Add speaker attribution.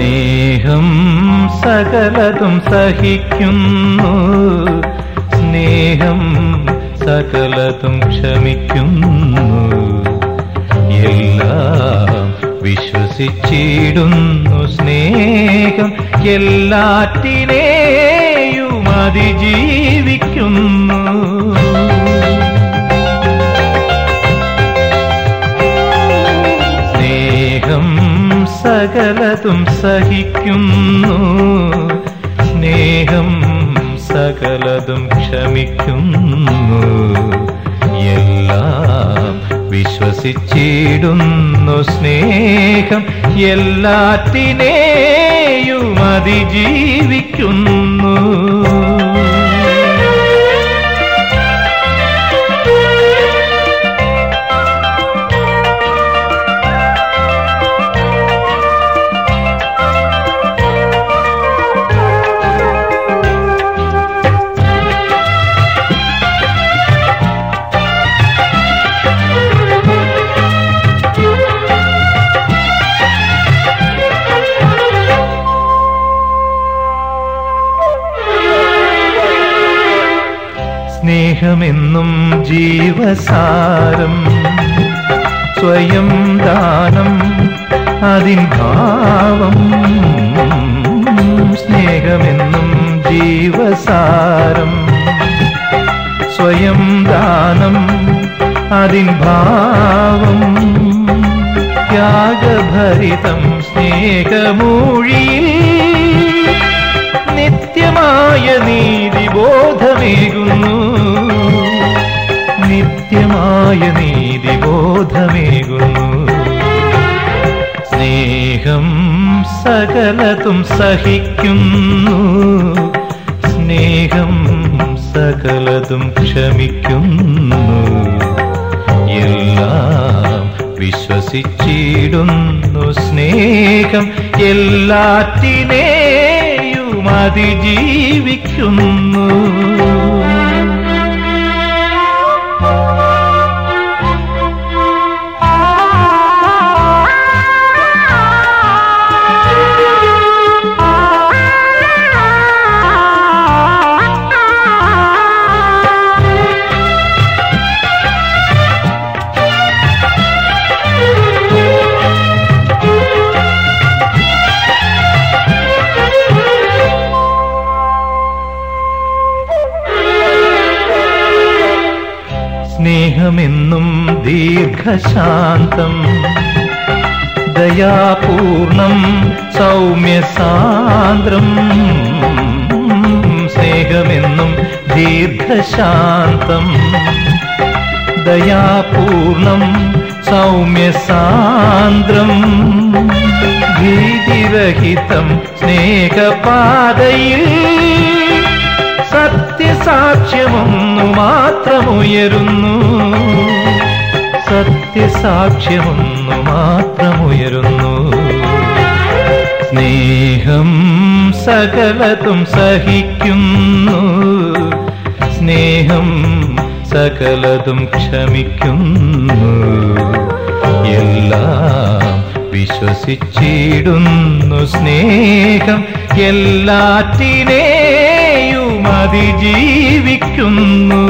Speaker 1: സ്നേഹം സകലതും സഹിക്കുന്നു. സ്നേഹം സകലതും ക്ഷമിക്കുന്നു. എല്ലാം വിശ്വസിച്ചിടുന്നു സ്നേഹം. എല്ലാറ്റിനെയും അതിജീവിക്കുന്നു. സകലതും സഹിക്കുന്നു. സ്നേഹം സകലതും ക്ഷമിക്കുന്നു. എല്ലാം വിശ്വസിച്ചിടുന്നു സ്നേഹം. എല്ലാത്തിനെയും അതിജീവിക്കുന്നു. സ്നേഹമെന്നും ജീവസാരം. സ്വയം ദാനം അതിൻ ഭാവം. സ്നേഹമെന്നും ജീവസാരം. സ്വയം ദാനം അതിൻ ഭാവം. ത്യാഗഭരിതം സ്നേഹമൂഴിയിൽ നിത്യമായ നീതിബോധമേകുന്നു സ്നേഹം സകലതും സഹിക്കുന്നു. സ്നേഹം സകലതും ക്ഷമിക്കുന്നു. എല്ലാം വിശ്വസിച്ചിടുന്നു. സ്നേഹം എല്ലാറ്റിനെയും അതിജീവിക്കുന്നു. സ്നേഹമെന്നും ദീർഘശാന്തം ദയാപൂർണം സൗമ്യസാന്ദ്രം. സ്നേഹമെന്നും ദീർഘശാന്തം ദയാപൂർണം സൗമ്യസാന്ദ്രം. ഭീതിരഹിതം സ്നേഹപാതയിൽ സത്യസാക്ഷ്യമൊന്നു മാത്രമുയരുന്നു സത്യസാക്ഷ്യമൊന്നു മാത്രമുയരുന്നു സ്നേഹം സകലതും സഹിക്കുന്നു. സ്നേഹം സകലതും ക്ഷമിക്കുന്നു. എല്ലാം വിശ്വസിച്ചിടുന്നു. സ്നേഹം എല്ലാറ്റിനെയും അതിജീവിക്കുന്നു.